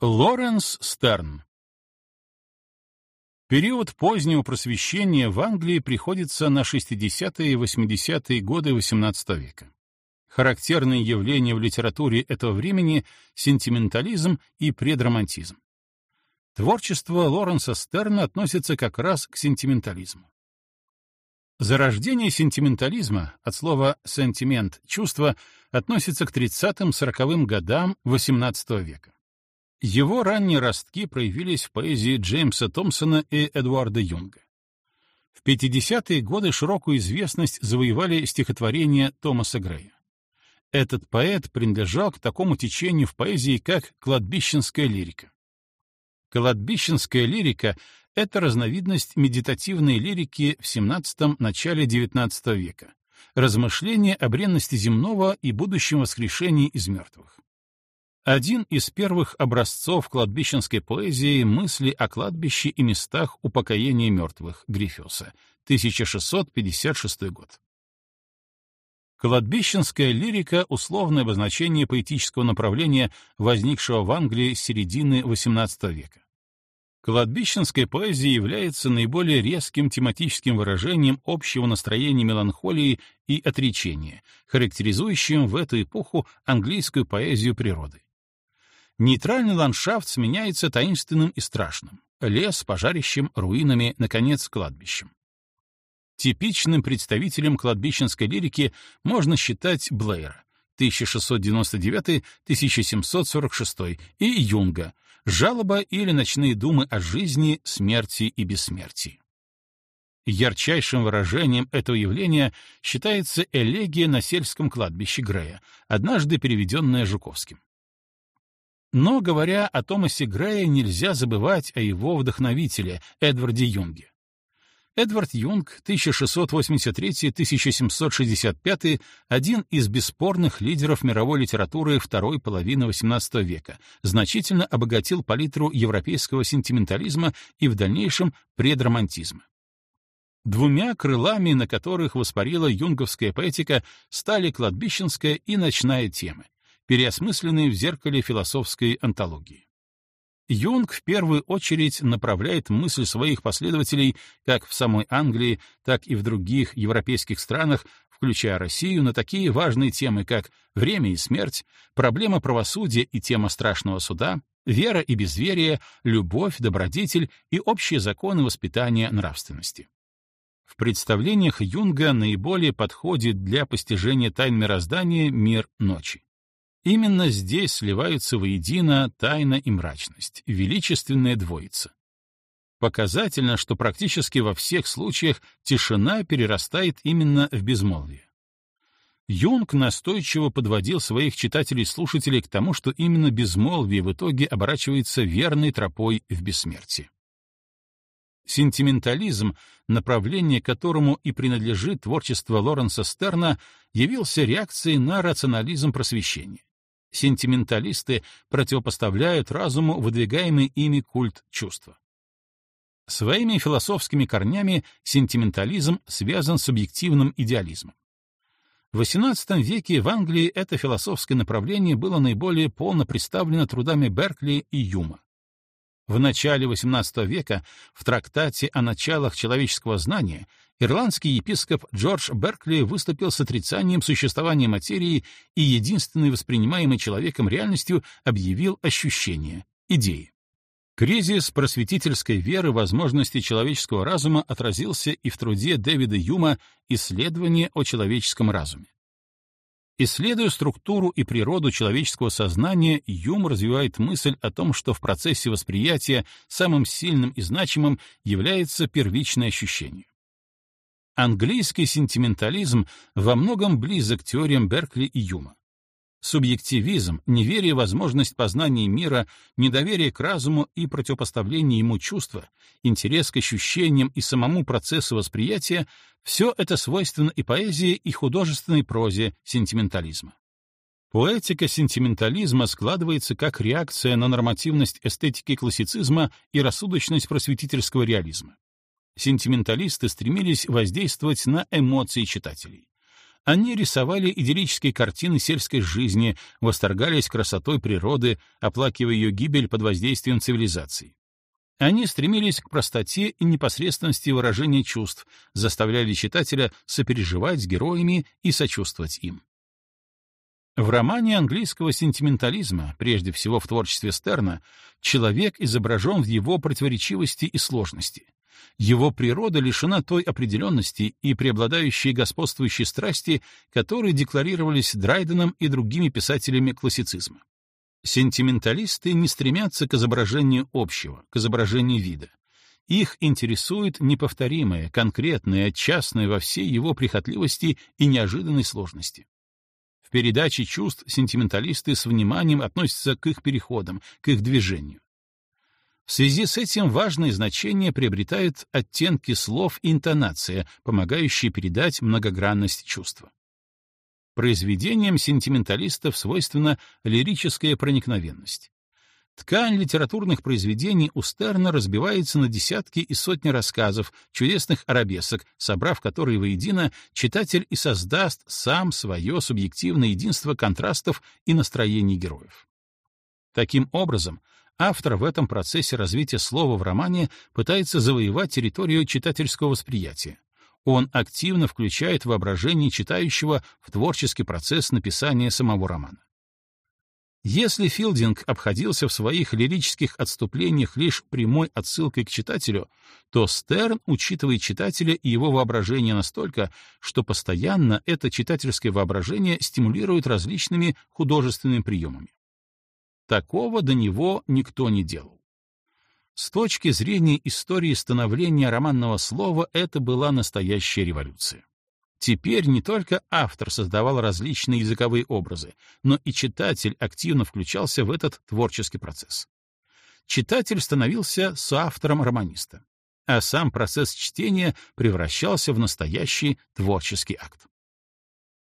Лоренс Стерн Период позднего просвещения в Англии приходится на 60-е и 80-е годы XVIII века. Характерные явления в литературе этого времени — сентиментализм и предромантизм. Творчество Лоренса Стерна относится как раз к сентиментализму. Зарождение сентиментализма, от слова «сентимент» — чувство, относится к 30-40-м годам XVIII века. Его ранние ростки проявились в поэзии Джеймса Томпсона и Эдуарда Юнга. В 50-е годы широкую известность завоевали стихотворения Томаса Грея. Этот поэт принадлежал к такому течению в поэзии, как кладбищенская лирика. Кладбищенская лирика — это разновидность медитативной лирики в XVII — начале XIX века, размышления о бренности земного и будущем воскрешении из мертвых. Один из первых образцов кладбищенской поэзии — мысли о кладбище и местах упокоения мертвых Гриффиуса, 1656 год. Кладбищенская лирика — условное обозначение поэтического направления, возникшего в Англии с середины XVIII века. Кладбищенская поэзия является наиболее резким тематическим выражением общего настроения меланхолии и отречения, характеризующим в эту эпоху английскую поэзию природы. Нейтральный ландшафт сменяется таинственным и страшным. Лес, пожарищем, руинами, наконец, кладбищем. Типичным представителем кладбищенской лирики можно считать Блэйра 1699-1746 и Юнга «Жалоба или ночные думы о жизни, смерти и бессмертии». Ярчайшим выражением этого явления считается элегия на сельском кладбище Грея, однажды переведенная Жуковским. Но, говоря о Томасе Грее, нельзя забывать о его вдохновителе, Эдварде Юнге. Эдвард Юнг, 1683-1765, один из бесспорных лидеров мировой литературы второй половины XVIII века, значительно обогатил палитру европейского сентиментализма и в дальнейшем предромантизма. Двумя крылами, на которых воспарила юнговская поэтика, стали кладбищенская и ночная темы, переосмысленные в зеркале философской антологии. Юнг в первую очередь направляет мысль своих последователей как в самой Англии, так и в других европейских странах, включая Россию, на такие важные темы, как время и смерть, проблема правосудия и тема страшного суда, вера и безверие, любовь, добродетель и общие законы воспитания нравственности. В представлениях Юнга наиболее подходит для постижения тайн мироздания мир ночи. Именно здесь сливаются воедино тайна и мрачность, величественная двоица. Показательно, что практически во всех случаях тишина перерастает именно в безмолвие. Юнг настойчиво подводил своих читателей-слушателей к тому, что именно безмолвие в итоге оборачивается верной тропой в бессмертие. Сентиментализм, направление которому и принадлежит творчество Лоренса Стерна, явился реакцией на рационализм просвещения сентименталисты противопоставляют разуму выдвигаемый ими культ чувства. Своими философскими корнями сентиментализм связан с субъективным идеализмом. В XVIII веке в Англии это философское направление было наиболее полно представлено трудами Беркли и Юма. В начале XVIII века в трактате о началах человеческого знания ирландский епископ Джордж Беркли выступил с отрицанием существования материи и единственной воспринимаемой человеком реальностью объявил ощущение, идеи. Кризис просветительской веры возможности человеческого разума отразился и в труде Дэвида Юма «Исследование о человеческом разуме». Исследуя структуру и природу человеческого сознания, Юм развивает мысль о том, что в процессе восприятия самым сильным и значимым является первичное ощущение. Английский сентиментализм во многом близок к теориям Беркли и Юма. Субъективизм, неверие в возможность познания мира, недоверие к разуму и противопоставление ему чувства, интерес к ощущениям и самому процессу восприятия — все это свойственно и поэзии, и художественной прозе сентиментализма. Поэтика сентиментализма складывается как реакция на нормативность эстетики классицизма и рассудочность просветительского реализма. Сентименталисты стремились воздействовать на эмоции читателей Они рисовали идиллические картины сельской жизни, восторгались красотой природы, оплакивая ее гибель под воздействием цивилизации. Они стремились к простоте и непосредственности выражения чувств, заставляли читателя сопереживать с героями и сочувствовать им. В романе английского сентиментализма, прежде всего в творчестве Стерна, человек изображен в его противоречивости и сложности. Его природа лишена той определенности и преобладающей господствующей страсти, которые декларировались Драйденом и другими писателями классицизма. Сентименталисты не стремятся к изображению общего, к изображению вида. Их интересует неповторимое, конкретное, частное во всей его прихотливости и неожиданной сложности. В передаче чувств сентименталисты с вниманием относятся к их переходам, к их движению. В связи с этим важное значение приобретают оттенки слов и интонация, помогающие передать многогранность чувства. Произведениям сентименталистов свойственна лирическая проникновенность. Ткань литературных произведений у Стерна разбивается на десятки и сотни рассказов, чудесных арабесок, собрав которые воедино, читатель и создаст сам свое субъективное единство контрастов и настроений героев. Таким образом, автор в этом процессе развития слова в романе пытается завоевать территорию читательского восприятия. Он активно включает воображение читающего в творческий процесс написания самого романа. Если Филдинг обходился в своих лирических отступлениях лишь прямой отсылкой к читателю, то Стерн учитывает читателя и его воображение настолько, что постоянно это читательское воображение стимулирует различными художественными приемами. Такого до него никто не делал. С точки зрения истории становления романного слова это была настоящая революция. Теперь не только автор создавал различные языковые образы, но и читатель активно включался в этот творческий процесс. Читатель становился соавтором романиста, а сам процесс чтения превращался в настоящий творческий акт.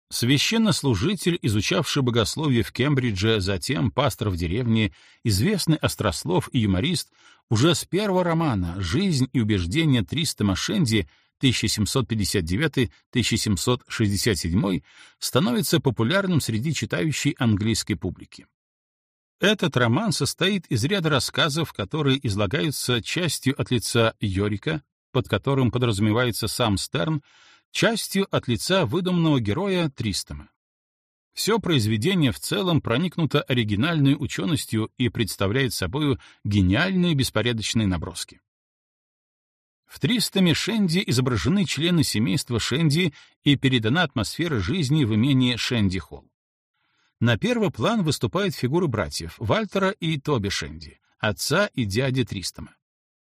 Священнослужитель, изучавший богословие в Кембридже, затем пастор в деревне, известный острослов и юморист, уже с первого романа «Жизнь и убеждения Тристома Шенди» 1759-1767 становится популярным среди читающей английской публики. Этот роман состоит из ряда рассказов, которые излагаются частью от лица Йорика, под которым подразумевается сам Стерн, частью от лица выдуманного героя Тристома. Все произведение в целом проникнуто оригинальной ученостью и представляет собою гениальные беспорядочные наброски. В тристоме Шенди изображены члены семейства Шенди и передана атмосфера жизни в имении Шенди-Холл. На первый план выступают фигуры братьев Вальтера и Тоби Шенди, отца и дяди Тристома.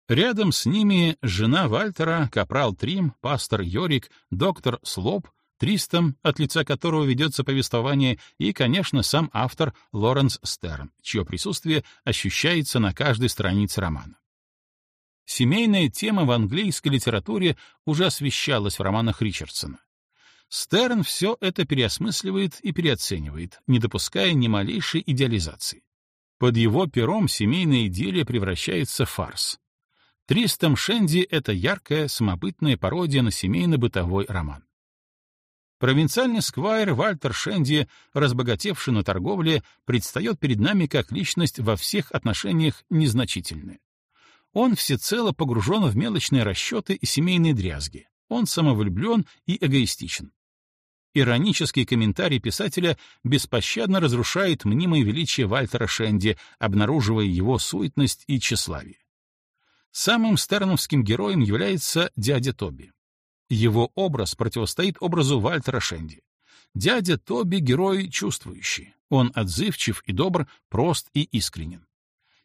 Рядом с ними жена Вальтера, капрал Трим, пастор Йорик, доктор Слоп, Тристом, от лица которого ведется повествование, и, конечно, сам автор Лоренс Стерн, чье присутствие ощущается на каждой странице романа. Семейная тема в английской литературе уже освещалась в романах Ричардсона. Стерн все это переосмысливает и переоценивает, не допуская ни малейшей идеализации. Под его пером семейная идиллия превращается в фарс. Тристом Шенди — это яркая, самобытная пародия на семейно-бытовой роман. Провинциальный сквайр Вальтер Шенди, разбогатевший на торговле, предстает перед нами как личность во всех отношениях незначительная. Он всецело погружен в мелочные расчеты и семейные дрязги. Он самовлюблен и эгоистичен. Иронический комментарий писателя беспощадно разрушает мнимое величие Вальтера Шенди, обнаруживая его суетность и тщеславие. Самым стерновским героем является дядя Тоби. Его образ противостоит образу Вальтера Шенди. Дядя Тоби — герой чувствующий. Он отзывчив и добр, прост и искренен.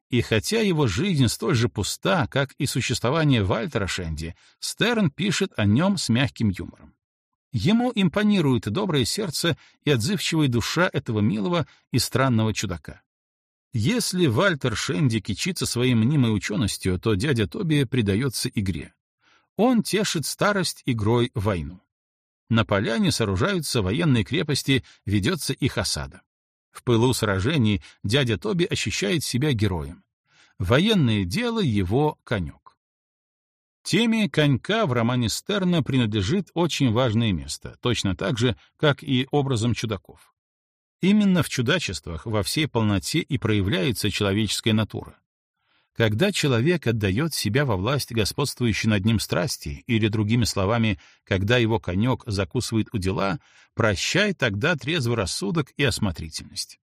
И хотя его жизнь столь же пуста, как и существование Вальтера Шенди, Стерн пишет о нем с мягким юмором. Ему импонирует доброе сердце и отзывчивая душа этого милого и странного чудака. Если Вальтер Шенди кичится своей мнимой ученостью, то дядя Тоби предается игре. Он тешит старость игрой войну. На поляне сооружаются военные крепости, ведется их осада. В пылу сражений дядя Тоби ощущает себя героем. Военное дело — его конек. Теме конька в романе Стерна принадлежит очень важное место, точно так же, как и образом чудаков. Именно в чудачествах во всей полноте и проявляется человеческая натура. Когда человек отдает себя во власть господствующей над ним страсти, или, другими словами, когда его конек закусывает у дела, прощай тогда трезвый рассудок и осмотрительность.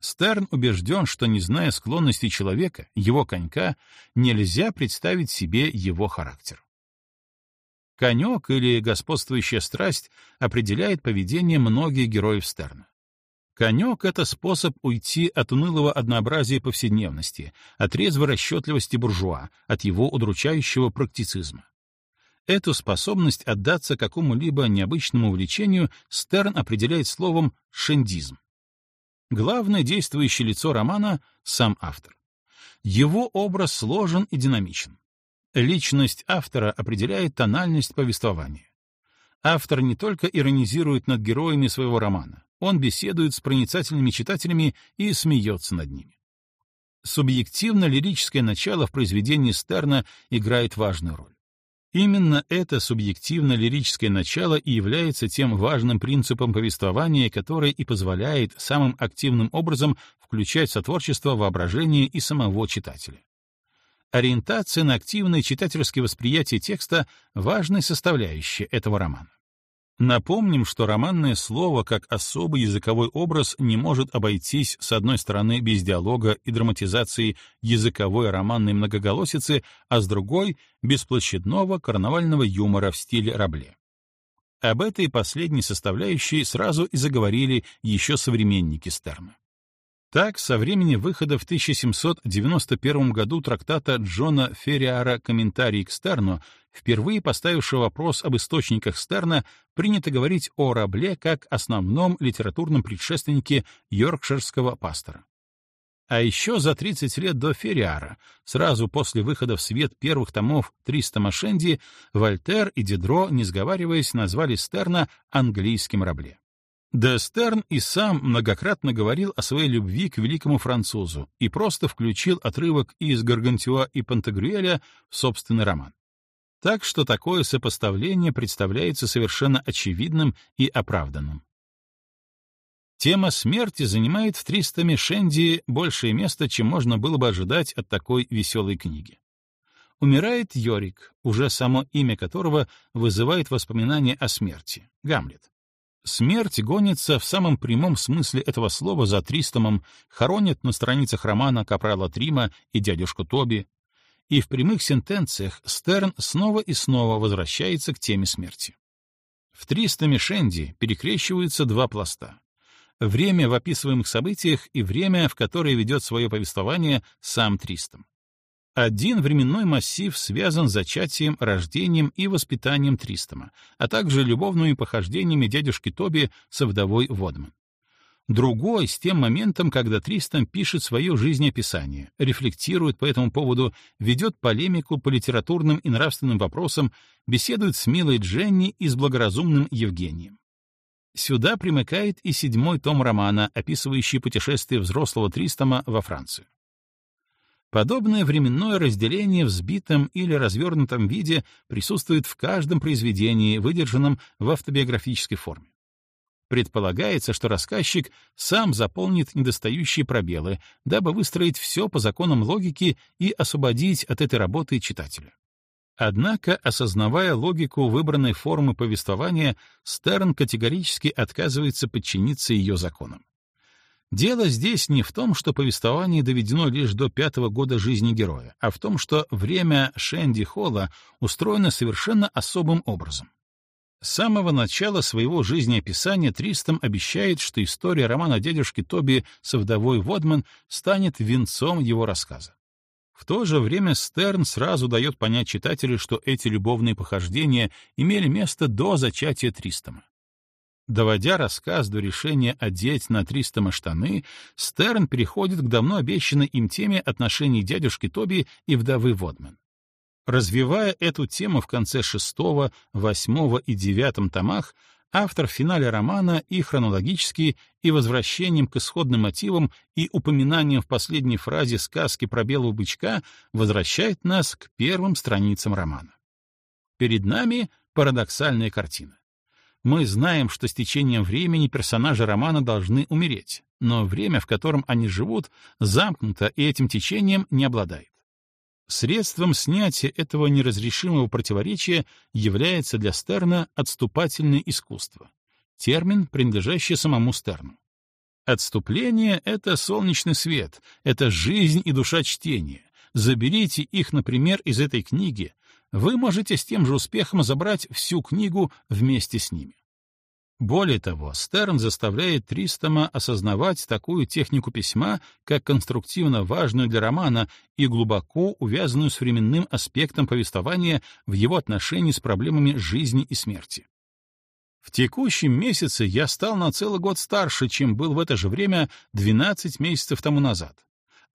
Стерн убежден, что, не зная склонности человека, его конька, нельзя представить себе его характер. Конек или господствующая страсть определяет поведение многих героев Стерна. Конек — это способ уйти от унылого однообразия повседневности, от резвой расчетливости буржуа, от его удручающего практицизма. Эту способность отдаться какому-либо необычному увлечению Стерн определяет словом «шендизм». Главное действующее лицо романа — сам автор. Его образ сложен и динамичен. Личность автора определяет тональность повествования. Автор не только иронизирует над героями своего романа, он беседует с проницательными читателями и смеется над ними. Субъективно-лирическое начало в произведении Стерна играет важную роль. Именно это субъективно-лирическое начало и является тем важным принципом повествования, который и позволяет самым активным образом включать в сотворчество воображение и самого читателя. Ориентация на активное читательское восприятие текста — важная составляющая этого романа. Напомним, что романное слово как особый языковой образ не может обойтись, с одной стороны, без диалога и драматизации языковой романной многоголосицы, а с другой — без площадного карнавального юмора в стиле Рабле. Об этой последней составляющей сразу и заговорили еще современники Стерна. Так, со времени выхода в 1791 году трактата Джона Ферриара «Комментарий к Стерну», впервые поставившего вопрос об источниках Стерна, принято говорить о Рабле как основном литературном предшественнике йоркширского пастора. А еще за 30 лет до Ферриара, сразу после выхода в свет первых томов «Триста Машенди», Вольтер и Дидро, не сговариваясь, назвали Стерна английским Рабле. Де Стерн и сам многократно говорил о своей любви к великому французу и просто включил отрывок из Гаргантюа и Пантагрюэля в собственный роман. Так что такое сопоставление представляется совершенно очевидным и оправданным. Тема смерти занимает в «Тристоме Шенди» большее место, чем можно было бы ожидать от такой веселой книги. Умирает Йорик, уже само имя которого вызывает воспоминания о смерти, Гамлет. Смерть гонится в самом прямом смысле этого слова за Тристомом, хоронит на страницах романа Капрала Трима и дядюшку Тоби, и в прямых сентенциях Стерн снова и снова возвращается к теме смерти. В Тристоме Шенди перекрещиваются два пласта. Время в описываемых событиях и время, в которое ведет свое повествование сам Тристом. Один временной массив связан с зачатием, рождением и воспитанием Тристома, а также любовными похождениями дядюшки Тоби со вдовой Водман. Другой — с тем моментом, когда Тристом пишет свое жизнеописание, рефлектирует по этому поводу, ведет полемику по литературным и нравственным вопросам, беседует с милой Дженни и с благоразумным Евгением. Сюда примыкает и седьмой том романа, описывающий путешествие взрослого Тристома во Францию. Подобное временное разделение в сбитом или развернутом виде присутствует в каждом произведении, выдержанном в автобиографической форме. Предполагается, что рассказчик сам заполнит недостающие пробелы, дабы выстроить все по законам логики и освободить от этой работы читателя. Однако, осознавая логику выбранной формы повествования, Стерн категорически отказывается подчиниться ее законам. Дело здесь не в том, что повествование доведено лишь до пятого года жизни героя, а в том, что время Шенди Холла устроено совершенно особым образом. С самого начала своего жизнеописания Тристом обещает, что история романа дядюшки Тоби со вдовой Водман станет венцом его рассказа. В то же время Стерн сразу дает понять читателю, что эти любовные похождения имели место до зачатия Тристома. Доводя рассказ до решения одеть на Тристома штаны, Стерн переходит к давно обещанной им теме отношений дядюшки Тоби и вдовы Водман. Развивая эту тему в конце шестого, восьмого и девятом томах, автор в финале романа и хронологически, и возвращением к исходным мотивам, и упоминанием в последней фразе сказки про белого бычка возвращает нас к первым страницам романа. Перед нами парадоксальная картина. Мы знаем, что с течением времени персонажи романа должны умереть, но время, в котором они живут, замкнуто и этим течением не обладает. Средством снятия этого неразрешимого противоречия является для Стерна отступательное искусство, термин, принадлежащий самому Стерну. Отступление — это солнечный свет, это жизнь и душа чтения. Заберите их, например, из этой книги, вы можете с тем же успехом забрать всю книгу вместе с ними. Более того, Стерн заставляет Тристома осознавать такую технику письма, как конструктивно важную для романа и глубоко увязанную с временным аспектом повествования в его отношении с проблемами жизни и смерти. В текущем месяце я стал на целый год старше, чем был в это же время 12 месяцев тому назад.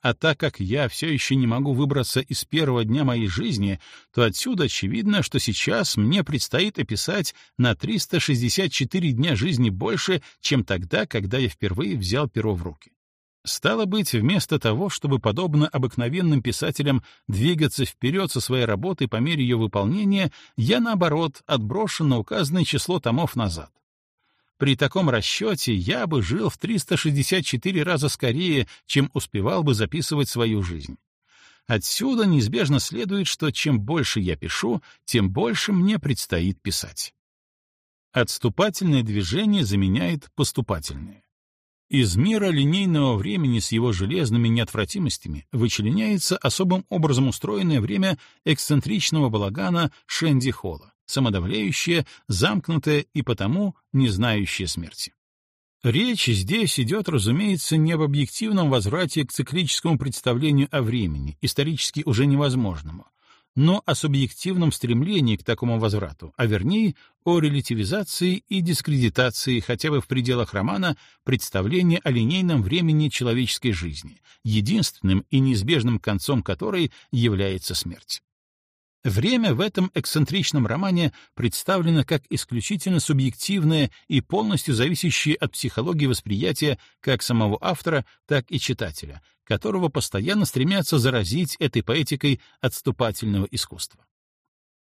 А так как я все еще не могу выбраться из первого дня моей жизни, то отсюда очевидно, что сейчас мне предстоит описать на 364 дня жизни больше, чем тогда, когда я впервые взял перо в руки. Стало быть, вместо того, чтобы, подобно обыкновенным писателям, двигаться вперед со своей работой по мере ее выполнения, я, наоборот, отброшен на указанное число томов назад. При таком расчете я бы жил в 364 раза скорее, чем успевал бы записывать свою жизнь. Отсюда неизбежно следует, что чем больше я пишу, тем больше мне предстоит писать. Отступательное движение заменяет поступательное. Из мира линейного времени с его железными неотвратимостями вычленяется особым образом устроенное время эксцентричного балагана Шенди Холла самодавляющее, замкнутое и потому не знающее смерти. Речь здесь идет, разумеется, не об объективном возврате к циклическому представлению о времени, исторически уже невозможному, но о субъективном стремлении к такому возврату, а вернее о релятивизации и дискредитации хотя бы в пределах романа представления о линейном времени человеческой жизни, единственным и неизбежным концом которой является смерть. Время в этом эксцентричном романе представлено как исключительно субъективное и полностью зависящее от психологии восприятия как самого автора, так и читателя, которого постоянно стремятся заразить этой поэтикой отступательного искусства.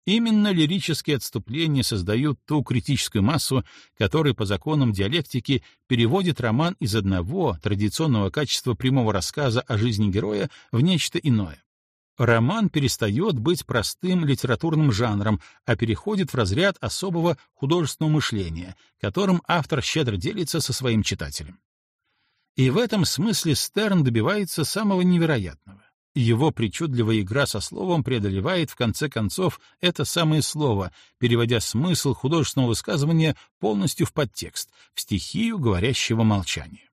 Именно лирические отступления создают ту критическую массу, которая по законам диалектики переводит роман из одного традиционного качества прямого рассказа о жизни героя в нечто иное роман перестает быть простым литературным жанром, а переходит в разряд особого художественного мышления, которым автор щедро делится со своим читателем. И в этом смысле Стерн добивается самого невероятного. Его причудливая игра со словом преодолевает в конце концов это самое слово, переводя смысл художественного высказывания полностью в подтекст, в стихию говорящего молчания.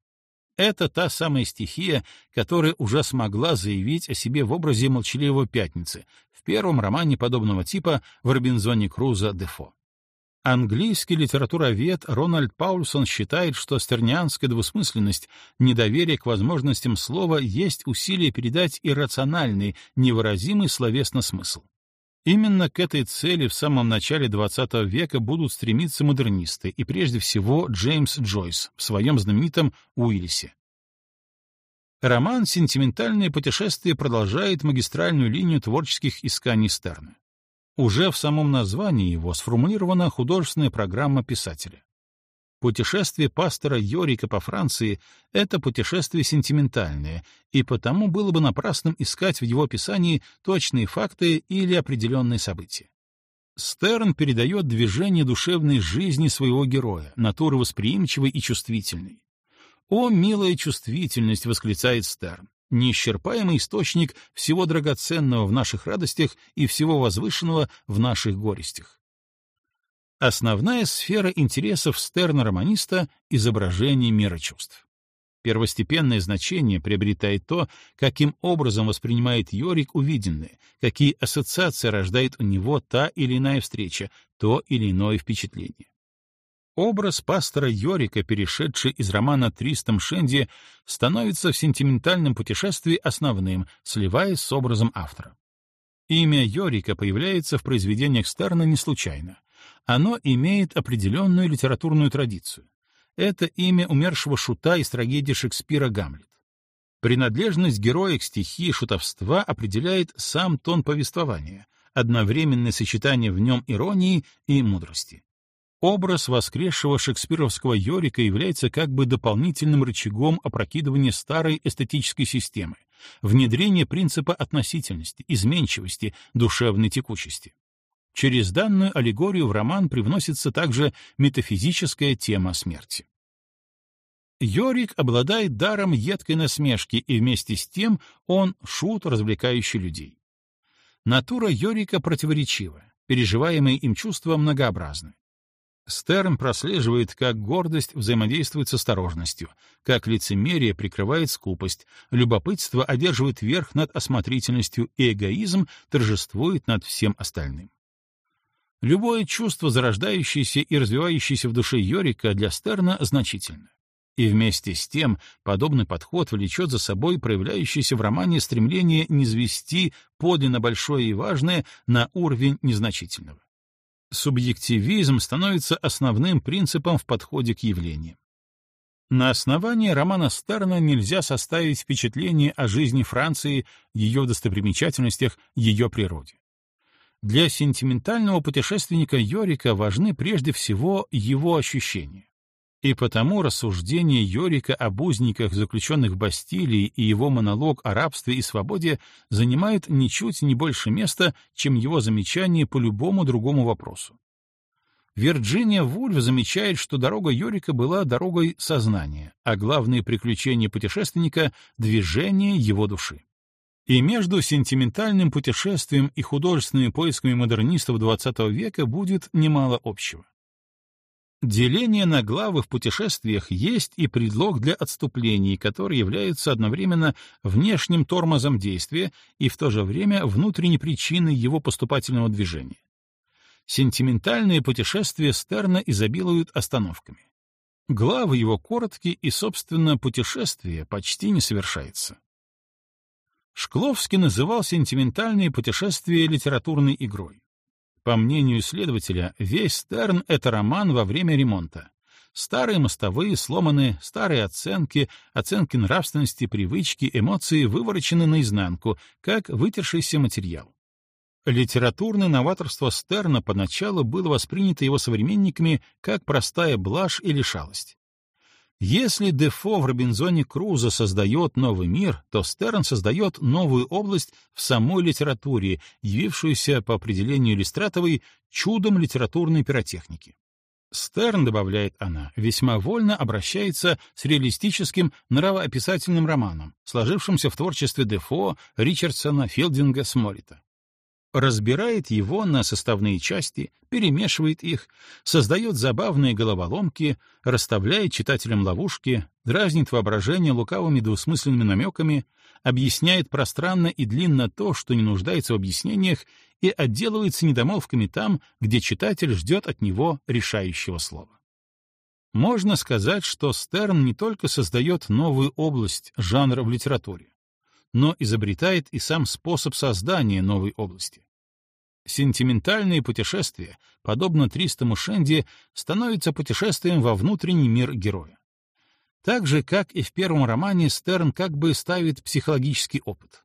Это та самая стихия, которая уже смогла заявить о себе в образе молчаливого пятницы в первом романе подобного типа в Робинзоне Круза Дефо. Английский литературовед Рональд Паульсон считает, что стернианская двусмысленность, недоверие к возможностям слова есть усилие передать иррациональный, невыразимый словесно смысл. Именно к этой цели в самом начале XX века будут стремиться модернисты и прежде всего Джеймс Джойс в своем знаменитом «Уиллисе». Роман «Сентиментальное путешествие» продолжает магистральную линию творческих исканий Стерна. Уже в самом названии его сформулирована художественная программа писателя. Путешествие пастора Йорика по Франции — это путешествие сентиментальное, и потому было бы напрасным искать в его описании точные факты или определенные события. Стерн передает движение душевной жизни своего героя, натуры восприимчивой и чувствительной. «О, милая чувствительность!» — восклицает Стерн, неисчерпаемый источник всего драгоценного в наших радостях и всего возвышенного в наших горестях. Основная сфера интересов Стерна-романиста — изображение мира чувств. Первостепенное значение приобретает то, каким образом воспринимает Йорик увиденное, какие ассоциации рождает у него та или иная встреча, то или иное впечатление. Образ пастора Йорика, перешедший из романа «Тристом Шенди», становится в сентиментальном путешествии основным, сливаясь с образом автора. Имя Йорика появляется в произведениях Стерна не случайно. Оно имеет определенную литературную традицию. Это имя умершего шута из трагедии Шекспира «Гамлет». Принадлежность героя к стихии шутовства определяет сам тон повествования, одновременное сочетание в нем иронии и мудрости. Образ воскресшего шекспировского Йорика является как бы дополнительным рычагом опрокидывания старой эстетической системы, внедрения принципа относительности, изменчивости, душевной текучести. Через данную аллегорию в роман привносится также метафизическая тема смерти. Йорик обладает даром едкой насмешки, и вместе с тем он шут, развлекающий людей. Натура Йорика противоречива, переживаемые им чувства многообразны. Стерн прослеживает, как гордость взаимодействует с осторожностью, как лицемерие прикрывает скупость, любопытство одерживает верх над осмотрительностью и эгоизм торжествует над всем остальным. Любое чувство, зарождающееся и развивающееся в душе Йорика, для Стерна значительно. И вместе с тем подобный подход влечет за собой проявляющееся в романе стремление низвести подлинно большое и важное на уровень незначительного субъективизм становится основным принципом в подходе к явлениям. На основании романа Стерна нельзя составить впечатление о жизни Франции, ее достопримечательностях, ее природе. Для сентиментального путешественника Йорика важны прежде всего его ощущения. И потому рассуждение Йорика об узниках, заключенных в Бастилии, и его монолог о рабстве и свободе занимают ничуть не больше места, чем его замечание по любому другому вопросу. Вирджиния Вульф замечает, что дорога Йорика была дорогой сознания, а главные приключения путешественника — движение его души. И между сентиментальным путешествием и художественными поисками модернистов XX века будет немало общего. Деление на главы в путешествиях есть и предлог для отступлений, которые являются одновременно внешним тормозом действия и в то же время внутренней причиной его поступательного движения. Сентиментальные путешествия Стерна изобилуют остановками. Главы его короткие и, собственно, путешествие почти не совершается. Шкловский называл сентиментальные путешествия литературной игрой. По мнению исследователя, весь Стерн — это роман во время ремонта. Старые мостовые сломаны, старые оценки, оценки нравственности, привычки, эмоции выворочены наизнанку, как вытершийся материал. Литературное новаторство Стерна поначалу было воспринято его современниками как простая блажь или шалость. Если Дефо в Робинзоне Крузо создает новый мир, то Стерн создает новую область в самой литературе, явившуюся по определению Иллюстратовой чудом литературной пиротехники. Стерн, добавляет она, весьма вольно обращается с реалистическим нравоописательным романом, сложившимся в творчестве Дефо, Ричардсона, Филдинга, Смолита разбирает его на составные части, перемешивает их, создает забавные головоломки, расставляет читателям ловушки, дразнит воображение лукавыми двусмысленными намеками, объясняет пространно и длинно то, что не нуждается в объяснениях, и отделывается недомолвками там, где читатель ждет от него решающего слова. Можно сказать, что Стерн не только создает новую область жанра в литературе, но изобретает и сам способ создания новой области. Сентиментальные путешествия, подобно Тристому Шенди, становятся путешествием во внутренний мир героя. Так же, как и в первом романе, Стерн как бы ставит психологический опыт.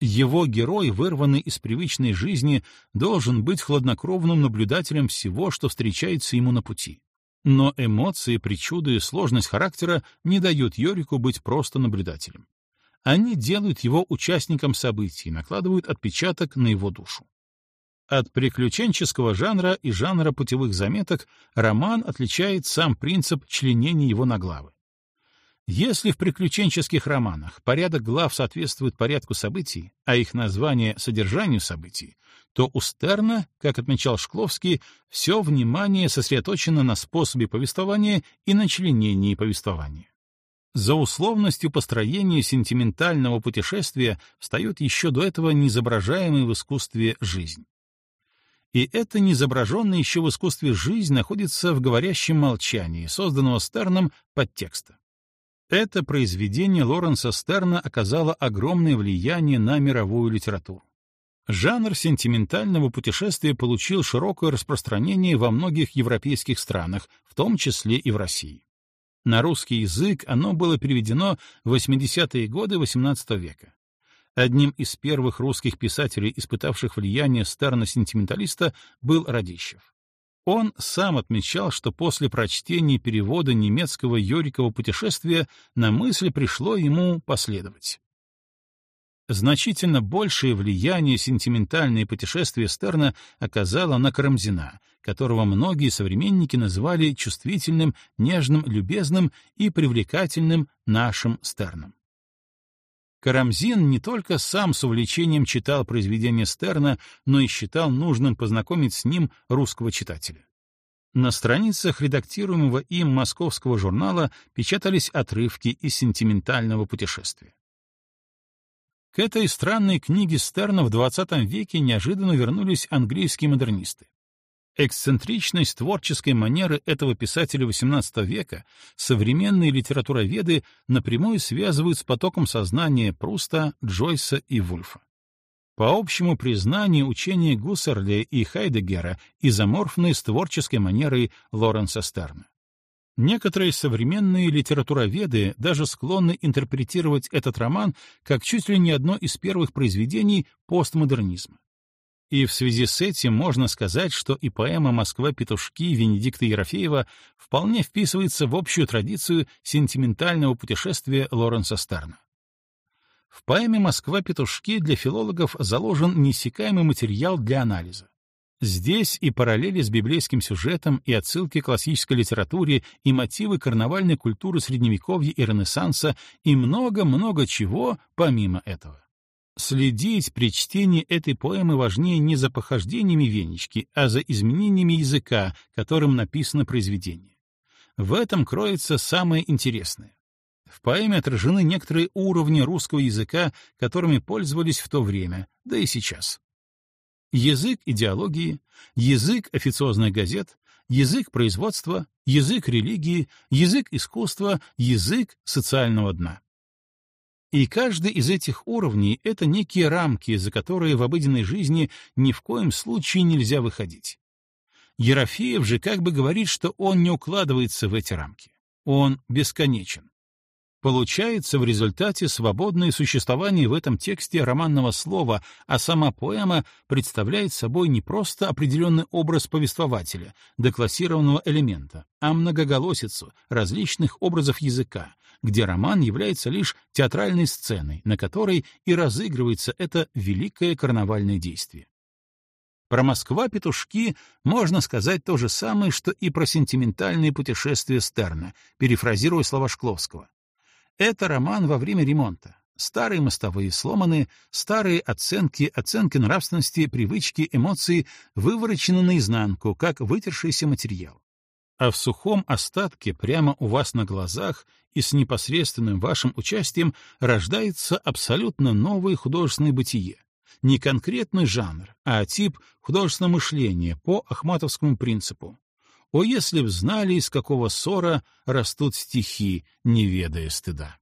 Его герой, вырванный из привычной жизни, должен быть хладнокровным наблюдателем всего, что встречается ему на пути. Но эмоции, причуды и сложность характера не дают Йорику быть просто наблюдателем. Они делают его участником событий, накладывают отпечаток на его душу. От приключенческого жанра и жанра путевых заметок роман отличает сам принцип членения его на главы. Если в приключенческих романах порядок глав соответствует порядку событий, а их название — содержанию событий, то у Стерна, как отмечал Шкловский, все внимание сосредоточено на способе повествования и на членении повествования. За условностью построения сентиментального путешествия встает еще до этого неизображаемая в искусстве жизнь. И эта неизображенная еще в искусстве жизнь находится в говорящем молчании, созданного Стерном подтекста. Это произведение Лоренса Стерна оказало огромное влияние на мировую литературу. Жанр сентиментального путешествия получил широкое распространение во многих европейских странах, в том числе и в России. На русский язык оно было переведено в 80-е годы XVIII века. Одним из первых русских писателей, испытавших влияние стерна-сентименталиста, был Радищев. Он сам отмечал, что после прочтения перевода немецкого Йорикова путешествия на мысль пришло ему последовать. Значительно большее влияние сентиментальное путешествие Стерна оказало на Карамзина, которого многие современники называли чувствительным, нежным, любезным и привлекательным нашим Стерном. Карамзин не только сам с увлечением читал произведения Стерна, но и считал нужным познакомить с ним русского читателя. На страницах редактируемого им московского журнала печатались отрывки из сентиментального путешествия. К этой странной книге Стерна в XX веке неожиданно вернулись английские модернисты. Эксцентричность творческой манеры этого писателя XVIII века современные литературоведы напрямую связывают с потоком сознания Пруста, Джойса и Вульфа. По общему признанию учения Гуссерли и Хайдегера изоморфны с творческой манерой Лоренса Стерна. Некоторые современные литературоведы даже склонны интерпретировать этот роман как чуть ли не одно из первых произведений постмодернизма. И в связи с этим можно сказать, что и поэма «Москва-петушки» Венедикта Ерофеева вполне вписывается в общую традицию сентиментального путешествия Лоренса Стерна. В поэме «Москва-петушки» для филологов заложен неиссякаемый материал для анализа. Здесь и параллели с библейским сюжетом, и отсылки к классической литературе, и мотивы карнавальной культуры Средневековья и Ренессанса, и много-много чего помимо этого. Следить при чтении этой поэмы важнее не за похождениями Венечки, а за изменениями языка, которым написано произведение. В этом кроется самое интересное. В поэме отражены некоторые уровни русского языка, которыми пользовались в то время, да и сейчас язык идеологии, язык официозных газет, язык производства, язык религии, язык искусства, язык социального дна. И каждый из этих уровней — это некие рамки, за которые в обыденной жизни ни в коем случае нельзя выходить. Ерофеев же как бы говорит, что он не укладывается в эти рамки. Он бесконечен. Получается в результате свободное существование в этом тексте романного слова, а сама поэма представляет собой не просто определенный образ повествователя, деклассированного элемента, а многоголосицу различных образов языка, где роман является лишь театральной сценой, на которой и разыгрывается это великое карнавальное действие. Про Москва-петушки можно сказать то же самое, что и про сентиментальные путешествия Стерна, перефразируя слова Шкловского. Это роман во время ремонта. Старые мостовые сломаны, старые оценки, оценки нравственности, привычки, эмоции выворочены наизнанку, как вытершийся материал. А в сухом остатке прямо у вас на глазах и с непосредственным вашим участием рождается абсолютно новое художественное бытие. Не конкретный жанр, а тип художественного мышления по ахматовскому принципу. О, если б знали, из какого ссора растут стихи, не ведая стыда!